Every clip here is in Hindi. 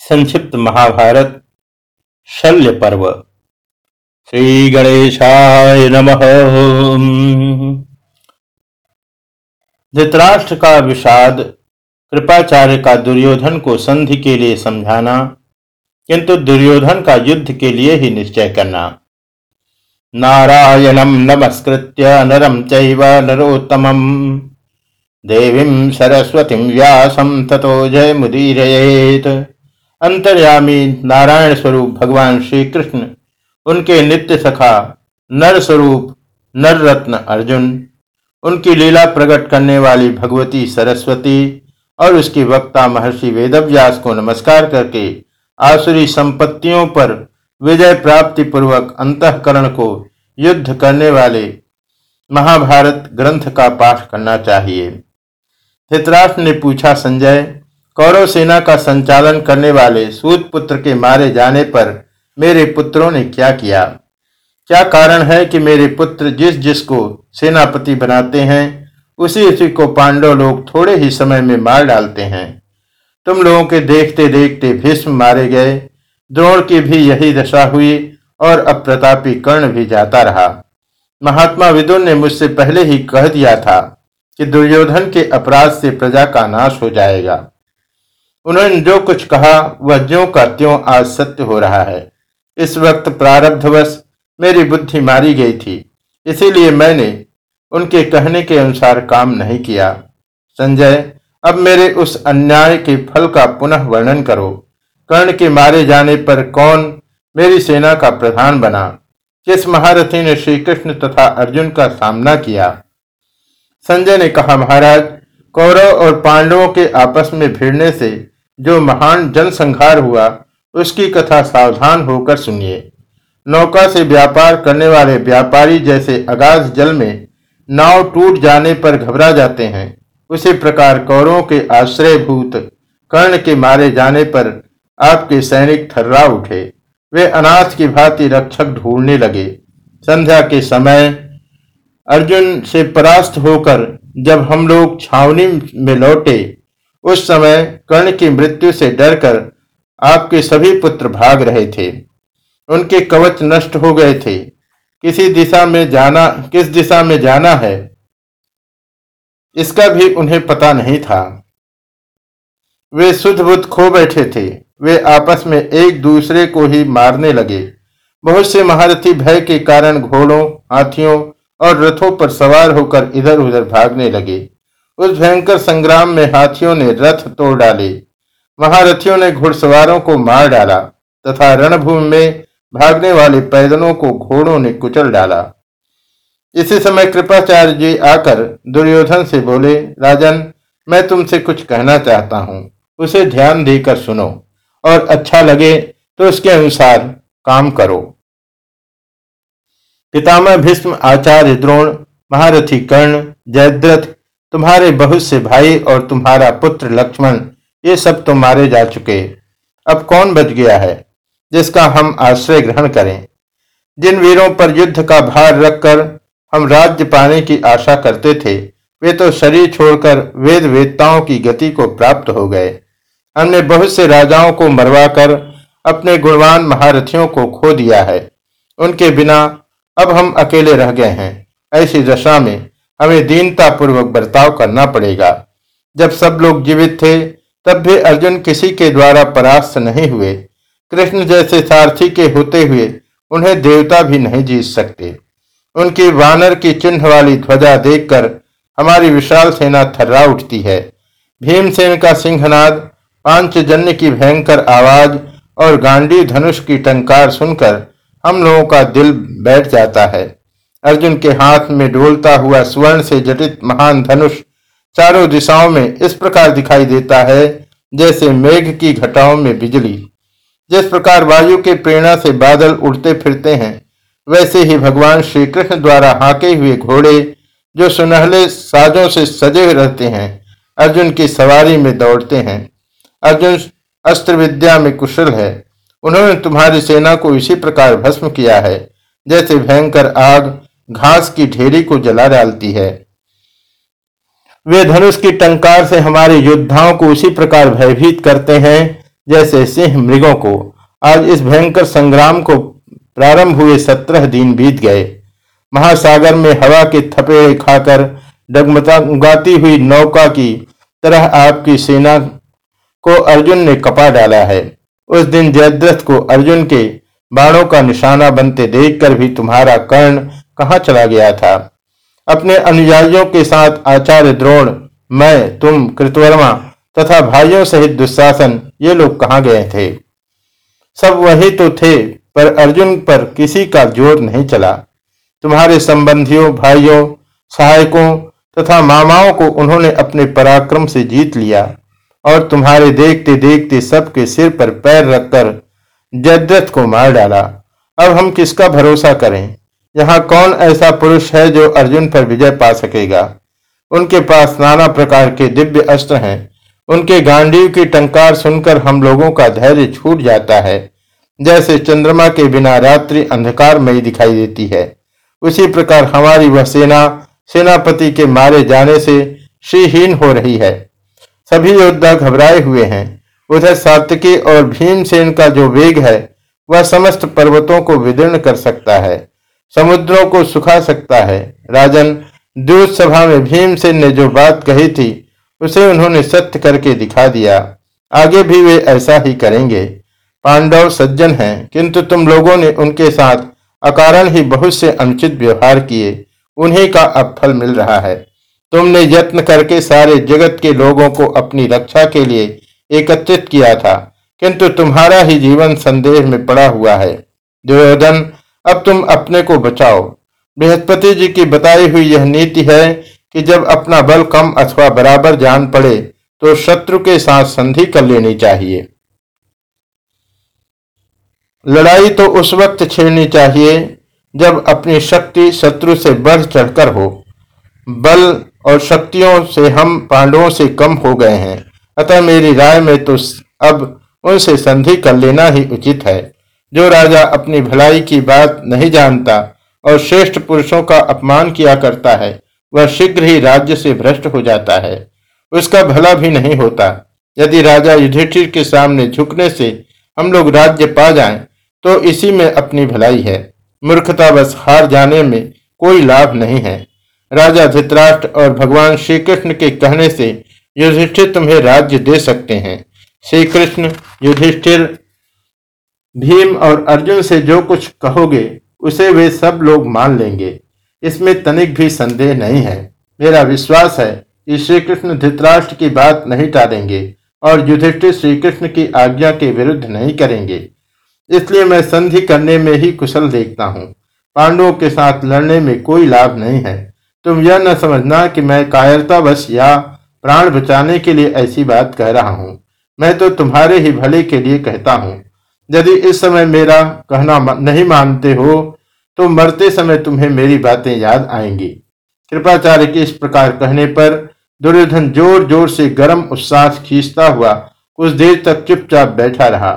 संक्षिप्त महाभारत, शल्य पर्व। श्री गणेशाय नमः। धृतराष्ट्र का विषाद, कृपाचार्य का दुर्योधन को संधि के लिए समझाना, किंतु दुर्योधन का युद्ध के लिए ही निश्चय करना। नारायणम नमस्कृत्य नरम चैव देवीं सरस्वती व्यासम ततो जय मुदीरयेत अंतर्यामी नारायण स्वरूप भगवान श्री कृष्ण उनके नित्य सखा नर स्वरूप नर रत्न अर्जुन, उनकी लीला प्रकट करने वाली भगवती सरस्वती और उसकी वक्ता महर्षि वेदव्यास को नमस्कार करके आसुरी संपत्तियों पर विजय प्राप्ति पूर्वक अंतकरण को युद्ध करने वाले महाभारत ग्रंथ का पाठ करना चाहिए। धृतराष्ट्र ने पूछा संजय कौरव सेना का संचालन करने वाले सूत पुत्र के मारे जाने पर मेरे पुत्रों ने क्या किया? क्या कारण है कि मेरे पुत्र जिस जिसको सेनापति बनाते हैं, उसी उसी को पांडव लोग थोड़े ही समय में मार डालते हैं। तुम लोगों के देखते देखते भीष्म मारे गए। द्रोण की भी यही दशा हुई और अप्रतापी कर्ण भी जाता रहा। महात्मा विदुर ने मुझसे पहले ही कह दिया था कि दुर्योधन के अपराध से प्रजा का नाश हो जाएगा। उन्होंने जो कुछ कहा, वह ज्यो का त्यों आज सत्य हो रहा है। इस वक्त प्रारब्धवश मेरी बुद्धि मारी गई थी। इसीलिए मैंने उनके कहने के अनुसार काम नहीं किया। संजय, अब मेरे उस अन्याय के फल का पुनः वर्णन करो। कर्ण के मारे जाने पर कौन मेरी सेना का प्रधान बना? किस महारथी ने श्री कृष्ण तथा अर्जुन का सामना किया? संजय ने कहा, महाराज, कौरव और पांडवों के आपस में भिड़ने से जो महान जनसंहार हुआ, उसकी कथा सावधान होकर सुनिए। नौका से व्यापार करने वाले व्यापारी जैसे अगाध जल में नाव टूट जाने पर घबरा जाते हैं। उसी प्रकार कौरों के आश्रयभूत कर्ण के मारे जाने पर आपके सैनिक थर्रा उठे। वे अनाथ की भांति रक्षक ढूँढने लगे। संध्या के समय अर्जुन से परास्त होकर जब हम लोग छावनी में लौटे उस समय कर्ण की मृत्यु से डरकर आपके सभी पुत्र भाग रहे थे। उनके कवच नष्ट हो गए थे। किसी दिशा में जाना, किस दिशा में जाना है, इसका भी उन्हें पता नहीं था। वे शुद्ध बुद्ध खो बैठे थे। वे आपस में एक दूसरे को ही मारने लगे। बहुत से महारथी भय के कारण घोड़ों, हाथियों और रथों पर सवार होकर इधर उधर भागने लगे। उस भयंकर संग्राम में हाथियों ने रथ तोड़ डाले। महारथियों ने घुड़सवारों को मार डाला तथा रणभूमि में भागने वाले पैदलों को घोड़ों ने कुचल डाला। इसी समय कृपाचार्य जी आकर दुर्योधन से बोले, राजन, मैं तुमसे कुछ कहना चाहता हूँ। उसे ध्यान देकर सुनो और अच्छा लगे तो उसके अनुसार काम करो। पितामह भीष्म आचार्य द्रोण, महारथी कर्ण, जयद्रथ तुम्हारे बहुत से भाई और तुम्हारा पुत्र लक्ष्मण, ये सब तो मारे जा चुके। अब कौन बच गया है, जिसका हम आश्रय ग्रहण करें? जिन वीरों पर युद्ध का भार रखकर हम राज्य पाने की आशा करते थे, वे तो शरीर छोड़कर वेद वेदताओं की गति को प्राप्त हो गए। हमने बहुत से राजाओं को मरवाकर अपने गुणवान महारथियों को खो दिया है। उनके बिना अब हम अकेले रह गए हैं, ऐसी दशा में हमें दीनता पूर्वक बर्ताव करना पड़ेगा। जब सब लोग जीवित थे, तब भी अर्जुन किसी के द्वारा परास्त नहीं हुए। कृष्ण जैसे सारथी के होते हुए उन्हें देवता भी नहीं जीत सकते। उनकी वानर की चिन्ह वाली ध्वजा देखकर हमारी विशाल सेना थर्रा उठती है। भीमसेन का सिंहनाद, पांचजन्य की भयंकर आवाज़ और गांडी धनुष की टंकार सुनकर हम लोगों का दिल बैठ जाता है। अर्जुन के हाथ में डोलता हुआ स्वर्ण से जटित महान धनुष चारों दिशाओं में इस प्रकार दिखाई देता है, जैसे मेघ की घटाओं में बिजली। जिस प्रकार वायु के प्रेरणा से बादल उड़ते फिरते हैं, वैसे ही भगवान श्री कृष्ण द्वारा हाके हुए घोड़े, जो सुनहले साजों से सजे रहते हैं, अर्जुन की सवारी में दौड़ते हैं। अर्जुन अस्त्र विद्या में कुशल है। उन्होंने तुम्हारी सेना को इसी प्रकार भस्म किया है, जैसे भयंकर आग घास की ढेरी को जला डालती है। वे धनुष की टंकार से हमारे योद्धाओं को उसी प्रकार भयभीत करते हैं, जैसे सिंह मृगों को। आज इस भयंकर संग्राम को प्रारंभ हुए सत्रह दिन बीत गए। महासागर में हवा के थपेड़े खाकर डगमता उगाती हुई नौका की तरह आपकी सेना को अर्जुन ने कपा डाला है। उस दिन जयद्रथ को अर्जुन के बाणों का निशाना बनते देखकर भी तुम्हारा कर्ण कहाँ चला गया था? अपने अनुयायियों के साथ आचार्य द्रोण, मैं, तुम, कृतवर्मा तथा भाइयों सहित दुशासन ये लोग कहाँ गए थे? सब वही तो थे, पर अर्जुन पर किसी का ज़ोर नहीं चला। तुम्हारे संबंधियों, भाइयों, सहायकों तथा मामाओं को उन्होंने अपने पराक्रम से जीत लिया और तुम्हारे देखते देखते सबके सिर पर पैर रखकर जद्रथ को मार डाला। अब हम किसका भरोसा करें? यहाँ कौन ऐसा पुरुष है जो अर्जुन पर विजय पा सकेगा? उनके पास नाना प्रकार के दिव्य अस्त्र हैं। उनके गांडीव की टंकार सुनकर हम लोगों का धैर्य छूट जाता है। जैसे चंद्रमा के बिना रात्रि अंधकार अंधकारमयी दिखाई देती है। उसी प्रकार हमारी वह सेना, सेनापति के मारे जाने से श्रीहीन हो रही है। सभी योद्धा घबराए हुए हैं। उधर सात्विकी और भीमसेन का जो वेग है, वह समस्त पर्वतों को विदीर्ण कर सकता है। समुद्रों को सुखा सकता है। राजन दूत सभा में भीमसेन ने जो बात कही थी, उसे उन्होंने सत्य करके दिखा दिया। आगे भी वे ऐसा ही करेंगे। पांडव सज्जन हैं, किंतु तुम लोगों ने उनके साथ अकारण ही बहुत से अनुचित व्यवहार किए। उन्हीं का अब फल मिल रहा है। तुमने यत्न करके सारे जगत के लोगों को अपनी रक्षा के लिए एकत्रित किया था, किंतु तुम्हारा ही जीवन संदेह में पड़ा हुआ है। दुर्योधन अब तुम अपने को बचाओ। बृहस्पति जी की बताई हुई यह नीति है कि जब अपना बल कम अथवा बराबर जान पड़े तो शत्रु के साथ संधि कर लेनी चाहिए। लड़ाई तो उस वक्त छेड़नी चाहिए जब अपनी शक्ति शत्रु से बढ़ चढ़कर हो। बल और शक्तियों से हम पांडवों से कम हो गए हैं। अतः मेरी राय में तो अब उनसे संधि कर लेना ही उचित है। जो राजा अपनी भलाई की बात नहीं जानता और श्रेष्ठ पुरुषों का अपमान किया करता है वह शीघ्र ही राज्य से भ्रष्ट हो जाता है। उसका भला भी नहीं होता। यदि राजा युधिष्ठिर के सामने झुकने से हम लोग राज्य पा जाएँ, तो इसी में अपनी भलाई है। मूर्खता बस हार जाने में कोई लाभ नहीं है। राजा धित्राष्ट्र और भगवान श्री कृष्ण के कहने से युधिष्ठिर तुम्हें राज्य दे सकते हैं। श्री कृष्ण युधिष्ठिर भीम और अर्जुन से जो कुछ कहोगे, उसे वे सब लोग मान लेंगे। इसमें तनिक भी संदेह नहीं है। मेरा विश्वास है कि श्री कृष्ण धृतराष्ट्र की बात नहीं टालेंगे और युधिष्ठिर श्री कृष्ण की आज्ञा के विरुद्ध नहीं करेंगे। इसलिए मैं संधि करने में ही कुशल देखता हूँ। पांडवों के साथ लड़ने में कोई लाभ नहीं है। तुम यह न समझना कि मैं कायरतावश या प्राण बचाने के लिए ऐसी बात कह रहा हूँ। मैं तो तुम्हारे ही भले के लिए कहता हूँ। यदि इस समय मेरा कहना नहीं मानते हो तो मरते समय तुम्हें मेरी बातें याद आएँगी। कृपाचार्य के इस प्रकार कहने पर दुर्योधन ज़ोर ज़ोर से गर्म उत्साह खींचता हुआ कुछ देर तक चुपचाप बैठा रहा।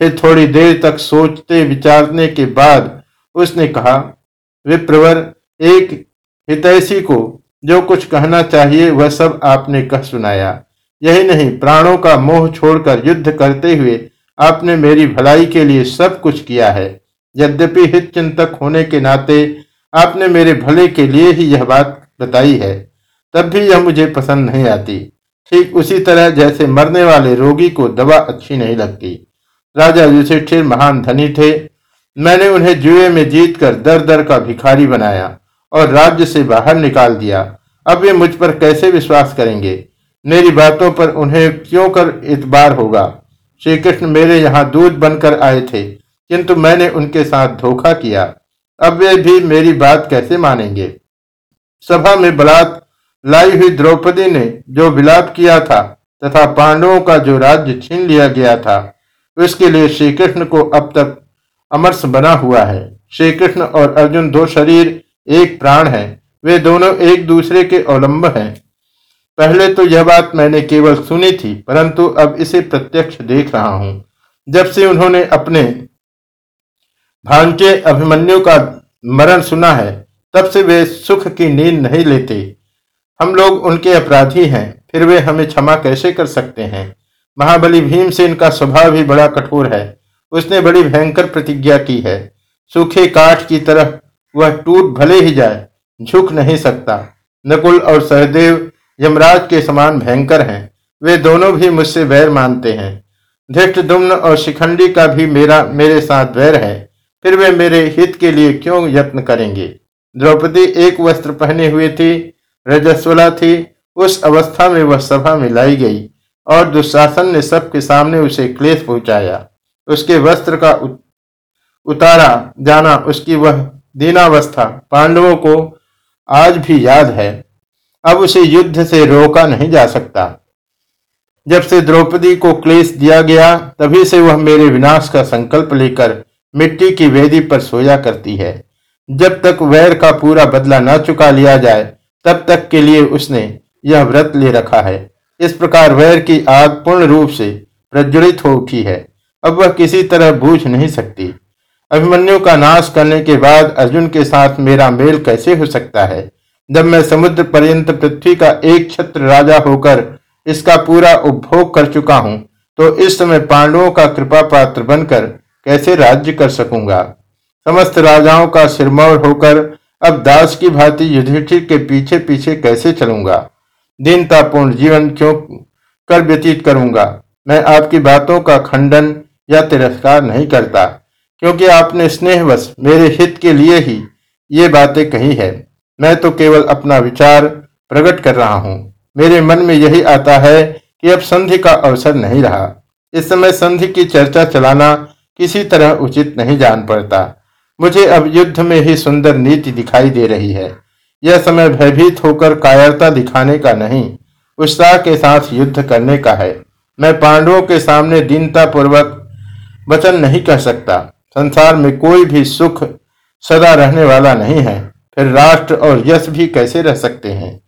फिर थोड़ी देर तक सोचते विचारने के बाद उसने कहा, विप्रवर, एक हितैषी को जो कुछ कहना चाहिए, वह सब आपने कह सुनाया। यही नहीं, प्राणों का मोह छोड़कर युद्ध करते हुए आपने मेरी भलाई के लिए सब कुछ किया है। यद्यपि हित चिंतक होने के नाते आपने मेरे भले के लिए ही यह बात बताई है, तब भी यह मुझे पसंद नहीं आती। ठीक उसी तरह जैसे मरने वाले रोगी को दवा अच्छी नहीं लगती। राजा युधिष्ठिर महान धनी थे। मैंने उन्हें जुए में जीत कर दर दर का भिखारी बनाया और राज्य से बाहर निकाल दिया। अब वे मुझ पर कैसे विश्वास करेंगे? मेरी बातों पर उन्हें क्यों कर इतबार होगा? श्री कृष्ण मेरे यहाँ दूध बनकर आए थे, किंतु मैंने उनके साथ धोखा किया। अब वे भी मेरी बात कैसे मानेंगे? सभा में बलात् लाई हुई द्रौपदी ने जो विलाप किया था तथा पांडवों का जो राज्य छीन लिया गया था, उसके लिए श्री कृष्ण को अब तक अमरस बना हुआ है। श्री कृष्ण और अर्जुन दो शरीर, एक प्राण है। वे दोनों एक दूसरे के अवलंब हैं। पहले तो यह बात मैंने केवल सुनी थी, परंतु अब इसे प्रत्यक्ष देख रहा हूँ। जब से उन्होंने अपने भांचे अभिमन्यु का मरण सुना है, तब से वे सुख की नींद नहीं लेते। हम लोग उनके अपराधी हैं, फिर वे हमें क्षमा कैसे कर सकते हैं? महाबली भीमसेन का स्वभाव भी बड़ा कठोर है। उसने बड़ी भयंकर प्रतिज्ञा की है। सूखे काठ की तरह वह टूट भले ही जाए, झुक नहीं सकता। नकुल और सहदेव यमराज के समान भयंकर हैं। वे दोनों भी मुझसे वैर मानते हैं। धृष्ट दुम्न और शिखंडी का भी मेरा, मेरे साथ वैर है। फिर वे मेरे हित के लिए क्यों यत्न करेंगे? द्रौपदी एक वस्त्र पहने हुए थी, रजस्वला थी, उस अवस्था में वह सभा में लाई गई और दुशासन ने सबके सामने उसे क्लेश पहुँचाया। उसके वस्त्र का उतारा जाना उसकी वह दीनावस्था। पांडवों को आज भी याद है। अब उसे युद्ध से रोका नहीं जा सकता। जब से द्रौपदी को क्लेश दिया गया, तभी से वह मेरे विनाश का संकल्प लेकर मिट्टी की वेदी पर सोया करती है। जब तक वैर का पूरा बदला न चुका लिया जाए, तब तक के लिए उसने यह व्रत ले रखा है। इस प्रकार वैर की आग पूर्ण रूप से प्रज्वलित हो उठी है। अब वह किसी तरह बूझ नहीं सकती। अभिमन्यु का नाश करने के बाद अर्जुन के साथ मेरा मेल कैसे हो सकता है? जब मैं समुद्र पर्यंत पृथ्वी का एक छत्र राजा होकर इसका पूरा उपभोग कर चुका हूँ तो इस समय पांडवों का कृपा पात्र बनकर कैसे राज्य कर सकूँगा? समस्त राजाओं का सिरमौर होकर अब दास की भांति युधिष्ठिर के पीछे पीछे कैसे चलूँगा? दीनतापूर्ण जीवन क्यों कर व्यतीत करूँगा? मैं आपकी बातों का खंडन या तिरस्कार नहीं करता, क्योंकि आपने स्नेहवश मेरे हित के लिए ही ये बातें कही है। मैं तो केवल अपना विचार प्रकट कर रहा हूँ। मेरे मन में यही आता है कि अब संधि का अवसर नहीं रहा। इस समय संधि की चर्चा चलाना किसी तरह उचित नहीं जान पड़ता। मुझे अब युद्ध में ही सुंदर नीति दिखाई दे रही है। यह समय भयभीत होकर कायरता दिखाने का नहीं, उत्साह के साथ युद्ध करने का है। मैं पांडवों के सामने दीनता पूर्वक वचन नहीं कह सकता। संसार में कोई भी सुख सदा रहने वाला नहीं है। फिर राष्ट्र और यश भी कैसे रह सकते हैं?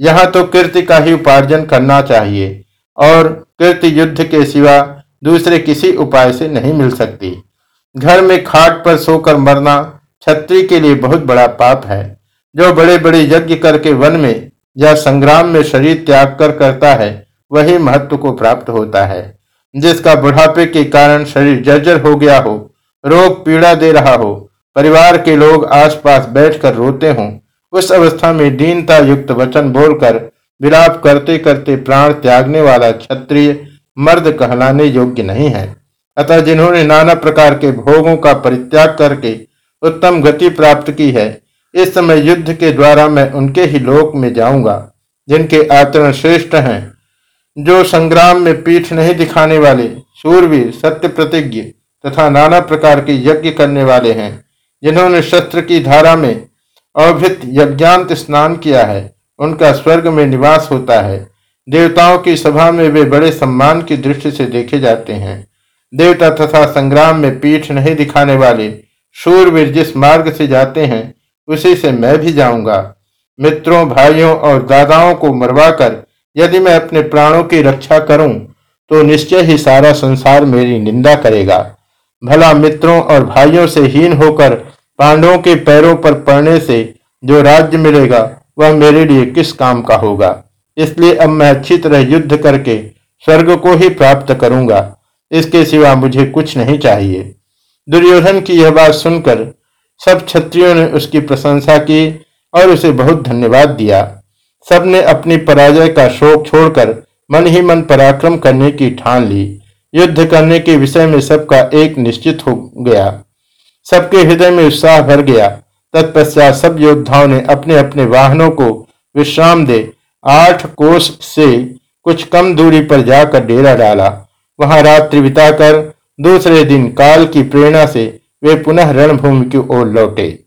यहाँ तो कीर्ति का ही उपार्जन करना चाहिए और कीर्ति युद्ध के सिवा दूसरे किसी उपाय से नहीं मिल सकती। घर में खाट पर सोकर मरना छत्री के लिए बहुत बड़ा पाप है। जो बड़े बड़े यज्ञ करके वन में या संग्राम में शरीर त्याग कर करता है, वही महत्व को प्राप्त होता है। जिसका बुढ़ापे के कारण शरीर जर्जर हो गया हो, रोग पीड़ा दे रहा हो परिवार के लोग आसपास बैठकर रोते हों। उस अवस्था में दीनता युक्त वचन बोलकर विलाप करते करते प्राण त्यागने वाला क्षत्रिय मर्द कहलाने योग्य नहीं है। अतः जिन्होंने नाना प्रकार के भोगों का परित्याग करके उत्तम गति प्राप्त की है, इस समय युद्ध के द्वारा मैं उनके ही लोक में जाऊँगा, जिनके आचरण श्रेष्ठ हैं। जो संग्राम में पीठ नहीं दिखाने वाले सूरवीर सत्य प्रतिज्ञ तथा नाना प्रकार के यज्ञ करने वाले हैं जिन्होंने शस्त्र की धारा में अवृत यज्ञांत स्नान किया है, उनका स्वर्ग में निवास होता है। देवताओं की सभा में वे बड़े सम्मान की दृष्टि से देखे जाते हैं। देवता तथा संग्राम में पीठ नहीं दिखाने वाले शूरवीर जिस मार्ग से जाते हैं, उसी से मैं भी जाऊँगा। मित्रों, भाइयों और दादाओं को मरवाकर यदि मैं अपने प्राणों की रक्षा करूँ तो निश्चय ही सारा संसार मेरी निंदा करेगा। भला मित्रों और भाइयों से हीन होकर पांडवों के पैरों पर पड़ने से जो राज्य मिलेगा, वह मेरे लिए किस काम का होगा? इसलिए अब मैं अच्छी तरह युद्ध करके स्वर्ग को ही प्राप्त करूँगा। इसके सिवा मुझे कुछ नहीं चाहिए। दुर्योधन की यह बात सुनकर सब क्षत्रियों ने उसकी प्रशंसा की और उसे बहुत धन्यवाद दिया। सबने अपनी पराजय का शोक छोड़कर मन ही मन पराक्रम करने की ठान ली। युद्ध करने के विषय में सबका एक निश्चित हो गया। सबके हृदय में उत्साह भर गया। तत्पश्चात सब योद्धाओं ने अपने अपने वाहनों को विश्राम दे, आठ कोस से कुछ कम दूरी पर जाकर डेरा डाला। वहाँ रात्रि बिताकर दूसरे दिन काल की प्रेरणा से वे पुनः रणभूमि की ओर लौटे।